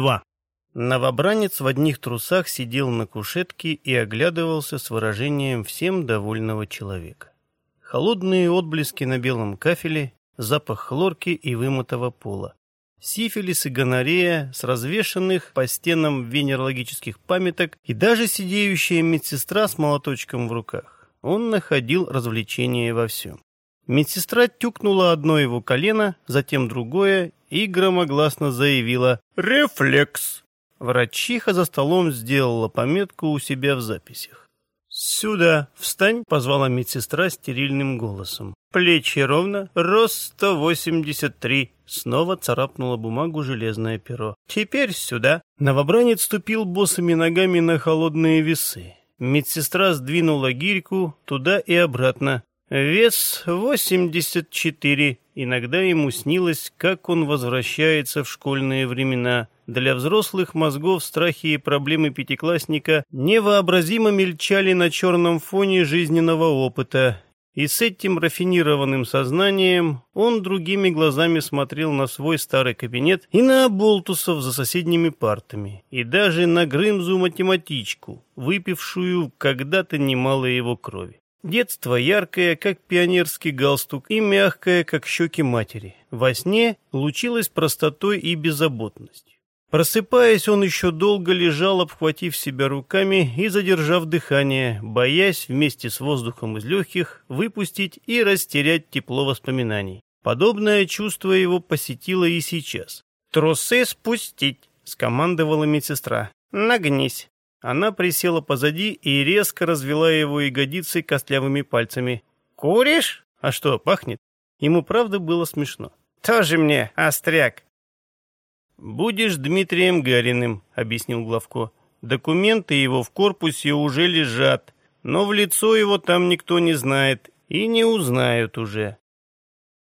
2. Новобранец в одних трусах сидел на кушетке и оглядывался с выражением всем довольного человека. Холодные отблески на белом кафеле, запах хлорки и вымытого пола. Сифилис и гонорея с развешанных по стенам венерологических памяток и даже сидеющая медсестра с молоточком в руках. Он находил развлечение во всем. Медсестра тюкнула одно его колено, затем другое и громогласно заявила «Рефлекс!». Врачиха за столом сделала пометку у себя в записях. «Сюда, встань!» — позвала медсестра стерильным голосом. «Плечи ровно, рост 183». Снова царапнула бумагу железное перо. «Теперь сюда!» Новобранец ступил босыми ногами на холодные весы. Медсестра сдвинула гирьку туда и обратно. Вес 84. Иногда ему снилось, как он возвращается в школьные времена. Для взрослых мозгов страхи и проблемы пятиклассника невообразимо мельчали на черном фоне жизненного опыта. И с этим рафинированным сознанием он другими глазами смотрел на свой старый кабинет и на оболтусов за соседними партами, и даже на Грымзу-математичку, выпившую когда-то немало его крови. Детство яркое, как пионерский галстук, и мягкое, как щеки матери. Во сне лучилось простотой и беззаботностью. Просыпаясь, он еще долго лежал, обхватив себя руками и задержав дыхание, боясь вместе с воздухом из легких выпустить и растерять тепло воспоминаний. Подобное чувство его посетило и сейчас. «Трусы спустить!» — скомандовала медсестра. «Нагнись!» Она присела позади и резко развела его ягодицы костлявыми пальцами. «Куришь? А что, пахнет?» Ему правда было смешно. «Тоже мне, остряк!» «Будешь Дмитрием Гариным», — объяснил Главко. «Документы его в корпусе уже лежат, но в лицо его там никто не знает и не узнают уже».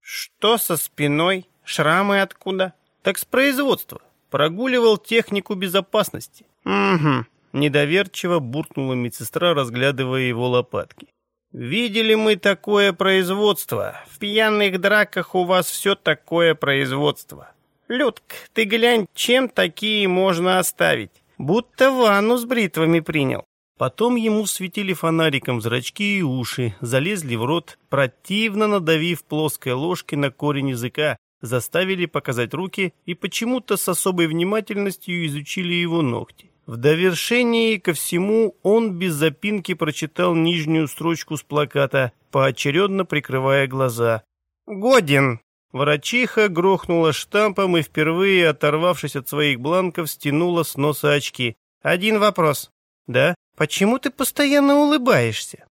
«Что со спиной? Шрамы откуда?» «Так с производства. Прогуливал технику безопасности». «Угу. Недоверчиво буркнула медсестра, разглядывая его лопатки. «Видели мы такое производство. В пьяных драках у вас все такое производство. Людк, ты глянь, чем такие можно оставить? Будто ванну с бритвами принял». Потом ему светили фонариком зрачки и уши, залезли в рот, противно надавив плоской ложкой на корень языка, заставили показать руки и почему-то с особой внимательностью изучили его ногти. В довершении ко всему он без запинки прочитал нижнюю строчку с плаката, поочередно прикрывая глаза. «Годен!» Врачиха грохнула штампом и, впервые оторвавшись от своих бланков, стянула с носа очки. «Один вопрос. Да? Почему ты постоянно улыбаешься?»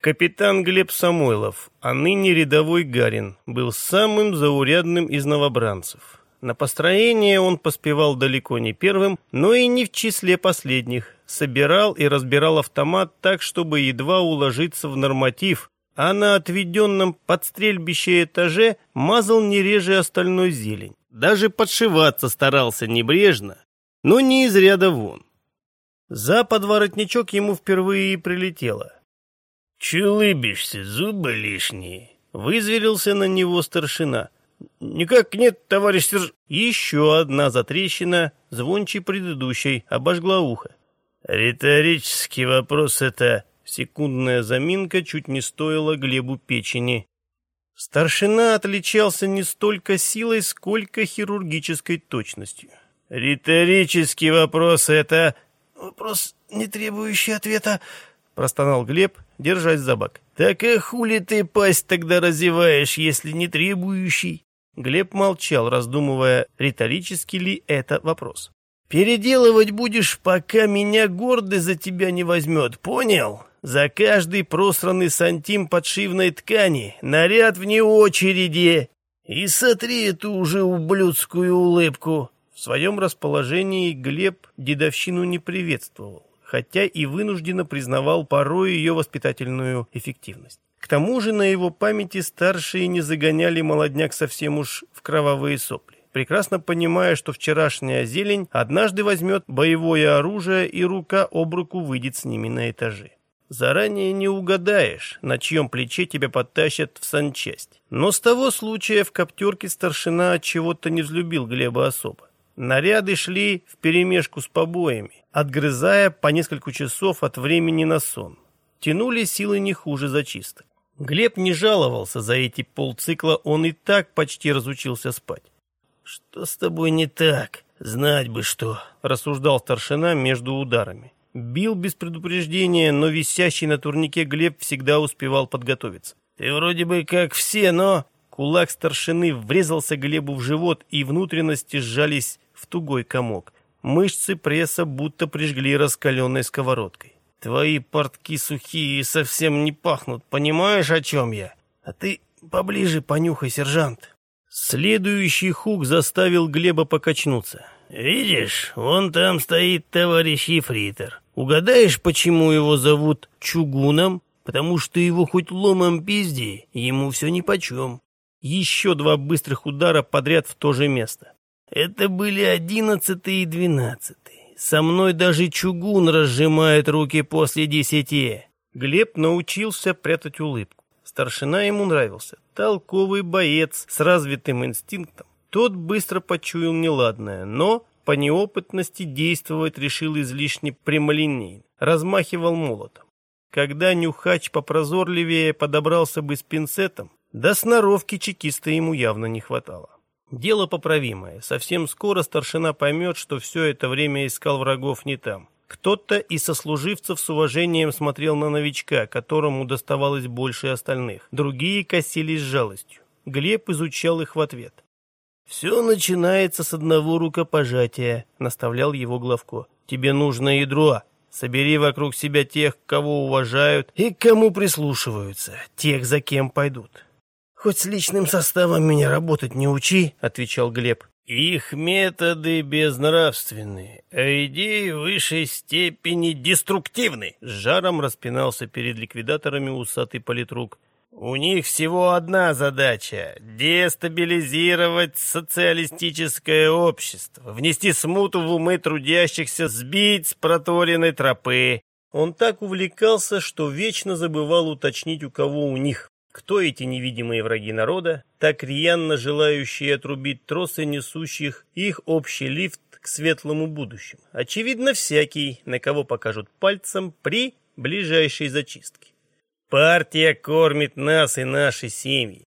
Капитан Глеб Самойлов, а ныне рядовой Гарин, был самым заурядным из новобранцев. На построение он поспевал далеко не первым, но и не в числе последних. Собирал и разбирал автомат так, чтобы едва уложиться в норматив, а на отведенном под стрельбище этаже мазал не реже остальной зелень. Даже подшиваться старался небрежно, но не из ряда вон. За подворотничок ему впервые и прилетело. «Чулыбишься, зубы лишние!» Вызверился на него старшина – «Никак нет, товарищ Серж...» Еще одна затрещина, звонче предыдущей, обожгла ухо. «Риторический вопрос это...» Секундная заминка чуть не стоила Глебу печени. Старшина отличался не столько силой, сколько хирургической точностью. «Риторический вопрос это...» «Вопрос, не требующий ответа...» Простонал Глеб, держась за бок. «Так и хули ты пасть тогда разеваешь, если не требующий?» Глеб молчал, раздумывая, риторический ли это вопрос. «Переделывать будешь, пока меня гордый за тебя не возьмет, понял? За каждый просранный сантим подшивной ткани, наряд вне очереди. И сотри эту уже ублюдскую улыбку». В своем расположении Глеб дедовщину не приветствовал, хотя и вынужденно признавал порой ее воспитательную эффективность. К тому же на его памяти старшие не загоняли молодняк совсем уж в кровавые сопли, прекрасно понимая, что вчерашняя зелень однажды возьмет боевое оружие и рука об руку выйдет с ними на этажи. Заранее не угадаешь, на чьем плече тебя подтащат в санчасть. Но с того случая в коптерке старшина от чего-то не взлюбил Глеба особо. Наряды шли вперемешку с побоями, отгрызая по несколько часов от времени на сон. Тянули силы не хуже зачисток. Глеб не жаловался за эти полцикла, он и так почти разучился спать. «Что с тобой не так? Знать бы что», — рассуждал старшина между ударами. Бил без предупреждения, но висящий на турнике Глеб всегда успевал подготовиться. «Ты вроде бы как все, но...» Кулак старшины врезался Глебу в живот, и внутренности сжались в тугой комок. Мышцы пресса будто прижгли раскаленной сковородкой. «Твои портки сухие и совсем не пахнут, понимаешь, о чем я? А ты поближе понюхай, сержант». Следующий хук заставил Глеба покачнуться. «Видишь, вон там стоит товарищ Ефритор. Угадаешь, почему его зовут Чугуном? Потому что его хоть ломом пизди, ему все нипочем». Еще два быстрых удара подряд в то же место. Это были одиннадцатый и двенадцатый. Со мной даже чугун разжимает руки после десяти. Глеб научился прятать улыбку. Старшина ему нравился. Толковый боец с развитым инстинктом. Тот быстро почуял неладное, но по неопытности действовать решил излишне прямолинейно. Размахивал молотом. Когда нюхач попрозорливее подобрался бы с пинцетом, до сноровки чекиста ему явно не хватало. Дело поправимое. Совсем скоро старшина поймет, что все это время искал врагов не там. Кто-то из сослуживцев с уважением смотрел на новичка, которому доставалось больше остальных. Другие косились с жалостью. Глеб изучал их в ответ. «Все начинается с одного рукопожатия», — наставлял его Главко. «Тебе нужно ядро. Собери вокруг себя тех, кого уважают и к кому прислушиваются, тех, за кем пойдут. «Хоть с личным составом меня работать не учи», — отвечал Глеб. «Их методы безнравственны, а идеи в высшей степени деструктивны», — с жаром распинался перед ликвидаторами усатый политрук. «У них всего одна задача — дестабилизировать социалистическое общество, внести смуту в умы трудящихся, сбить с проторенной тропы». Он так увлекался, что вечно забывал уточнить, у кого у них. Кто эти невидимые враги народа, так рьяно желающие отрубить тросы, несущих их общий лифт к светлому будущему? Очевидно, всякий, на кого покажут пальцем при ближайшей зачистке. Партия кормит нас и наши семьи.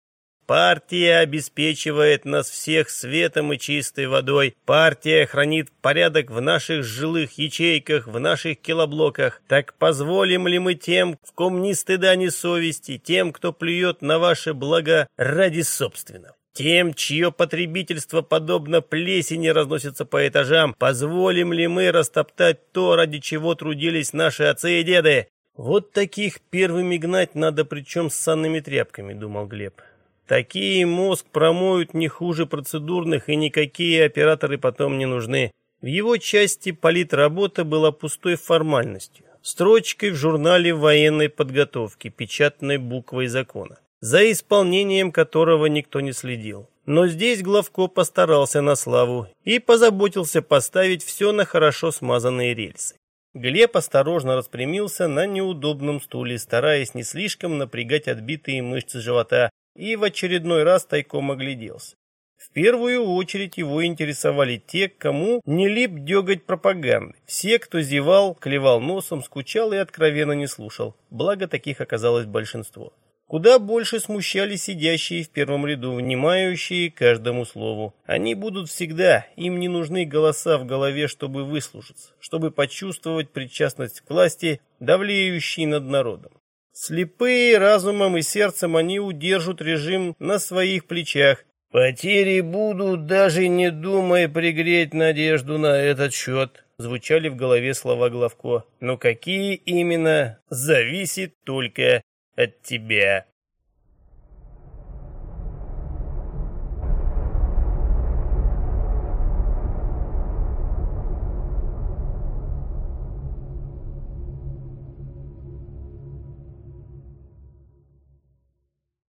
Партия обеспечивает нас всех светом и чистой водой. Партия хранит порядок в наших жилых ячейках, в наших килоблоках. Так позволим ли мы тем, в ком ни стыда, ни совести, тем, кто плюет на ваше благо ради собственного? Тем, чье потребительство подобно плесени разносится по этажам, позволим ли мы растоптать то, ради чего трудились наши отцы и деды? Вот таких первыми гнать надо, причем с санными тряпками, думал Глеб. Такие мозг промоют не хуже процедурных, и никакие операторы потом не нужны. В его части политработа была пустой формальностью, строчкой в журнале военной подготовки, печатной буквой закона, за исполнением которого никто не следил. Но здесь Главко постарался на славу и позаботился поставить все на хорошо смазанные рельсы. Глеб осторожно распрямился на неудобном стуле, стараясь не слишком напрягать отбитые мышцы живота, и в очередной раз тайком огляделся. В первую очередь его интересовали те, кому не лип деготь пропаганды. Все, кто зевал, клевал носом, скучал и откровенно не слушал. Благо таких оказалось большинство. Куда больше смущали сидящие в первом ряду, внимающие каждому слову. Они будут всегда, им не нужны голоса в голове, чтобы выслужиться, чтобы почувствовать причастность к власти, давлеющей над народом. Слепые разумом и сердцем они удержат режим на своих плечах. «Потери будут, даже не думая пригреть надежду на этот счет», звучали в голове слова Главко. «Но какие именно, зависит только от тебя».